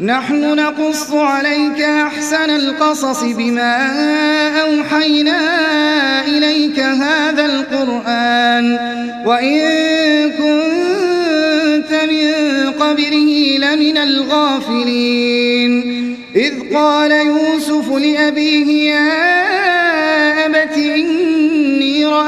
نحن نقص عليك أحسن القصص بما أوحينا إليك هذا القرآن. وإن كنت من قبره لمن الغافلين. إذ قال يوسف لأبيه يا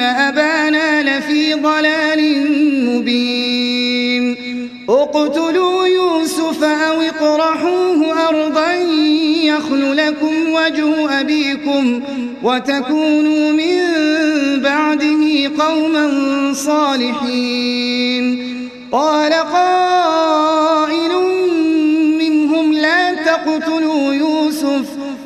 أبانا لفي ضلال مبين اقتلوا يوسف أو اطرحوه أرضا يخل لكم وجه أبيكم وتكونوا من بعده قوما صالحين قال قائل منهم لا تقتلوا يوسف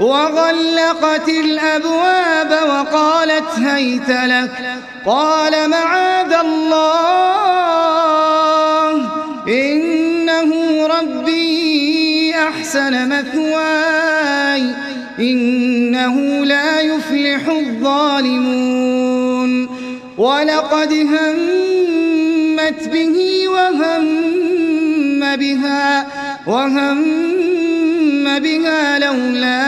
وغلقت الأبواب وقالت هيت لك. قال معاذ الله إنه ربي أحسن مثواي إنه لا يفلح الظالمون. ولقد همت به وهم بها وهم بها لولا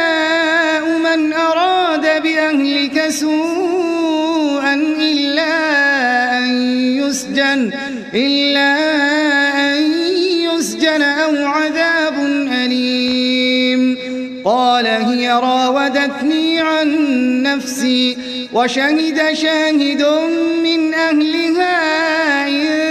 سوءا إلا أن يسجن إلا أن يسجن أو عذاب أليم. قال هي راودتني عن نفسي وشهد شاهد من أهلها إن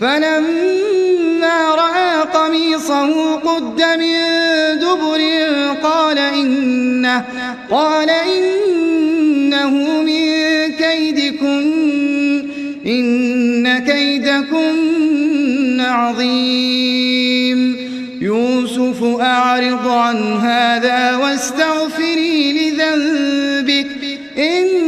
فلما رأى قميصه قد من دبر قال إنه, قال إنه من كيدكن إن كيدكن عظيم. يوسف أعرض عن هذا واستغفري لذنبك إنك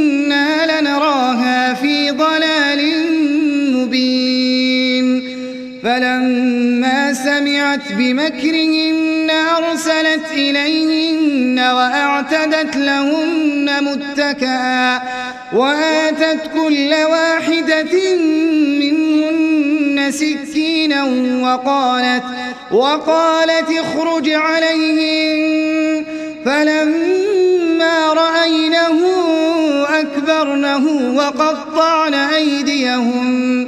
فلما سمعت بمكرهن أرسلت إليهن وأعتدت لهن متكئا وآتت كل واحدة منهن سكينا وقالت وقالت اخرج عليهم فلما رأينه أكبرنه وقطعن أيديهم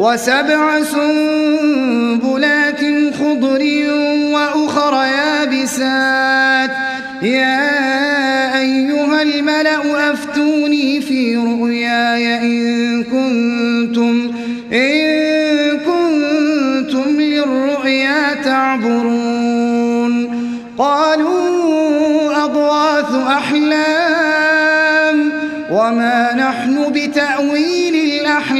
وسبع سنبلات خضر وأخر يابسات. يا أيها الملأ أفتوني في رؤياي إن كنتم إن كنتم للرؤيا تعبرون. قالوا أضواث أحلام وما نحن بتأويل الأحلام.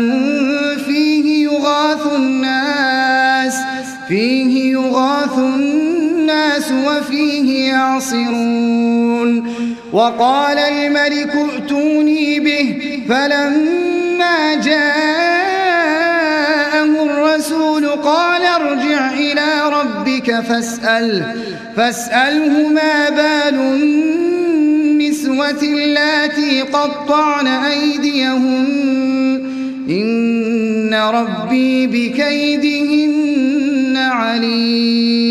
وفيه يعصرون. وقال الملك ائتوني به فلما جاءه الرسول قال ارجع إلى ربك فاسأل فاسأله ما بال النسوة اللاتي قطعن أيديهن. إن ربي بكيدهن عليم.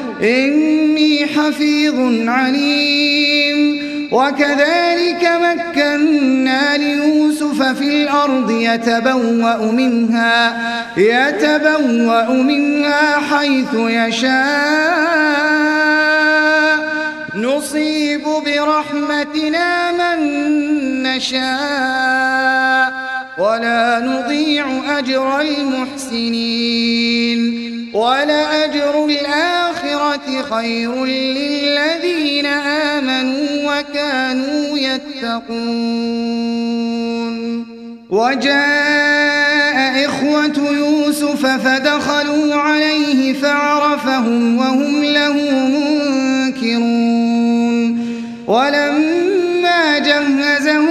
إني حفيظ عليم. وكذلك مكنا ليوسف في الأرض يتبوأ منها يتبوأ منها حيث يشاء. نصيب برحمتنا من نشاء. ولا نضيع أجر المحسنين. ولأجر الآخرة خير للذين آمنوا وكانوا يتقون. وجاء إخوة يوسف فدخلوا عليه فعرفهم وهم له منكرون. ولما جهزهم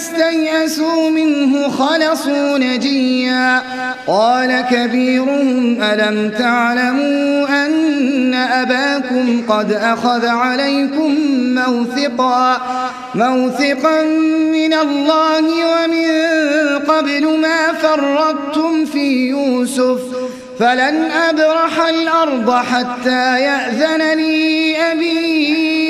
استيئسوا منه خلصوا نجيا. قال كبيرهم ألم تعلموا أن أباكم قد أخذ عليكم موثقا؟ موثقا من الله ومن قبل ما فرطتم في يوسف. فلن أبرح الأرض حتى يأذن لي أبي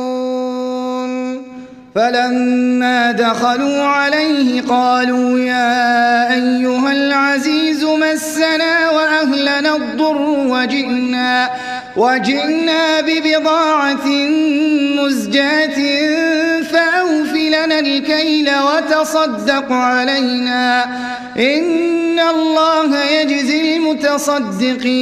فلما دخلوا عليه قالوا يا أيها العزيز مسنا وأهلنا الضر وجئنا وجئنا ببضاعة مزجاة فأوف لنا الكيل وتصدق علينا. إن الله يجزي المتصدقين.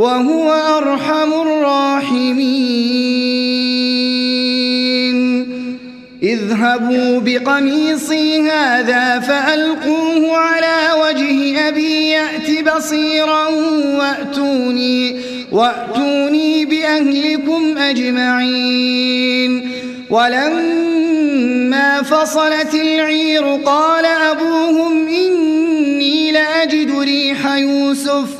وهو أرحم الراحمين. اذهبوا بقميصي هذا فألقوه على وجه أبي يأت بصيرا وأتوني وأتوني بأهلكم أجمعين. ولما فصلت العير قال أبوهم إني لأجد ريح يوسف.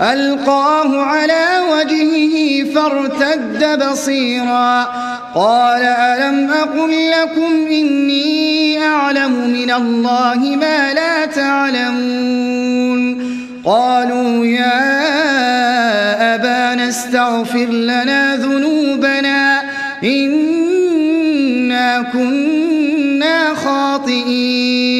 ألقاه على وجهه فارتد بصيرا. قال ألم أقل لكم إني أعلم من الله ما لا تعلمون؟ قالوا يا أبانا استغفر لنا ذنوبنا إنا كنا خاطئين.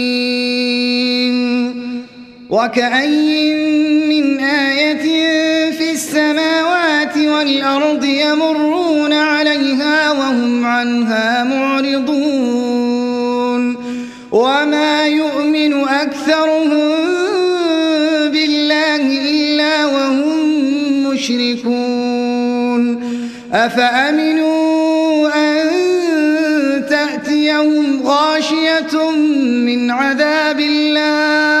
وكأي من آية في السماوات والأرض يمرون عليها وهم عنها معرضون وما يؤمن أكثرهم بالله إلا وهم مشركون أفأمنوا أن تأتيهم غاشية من عذاب الله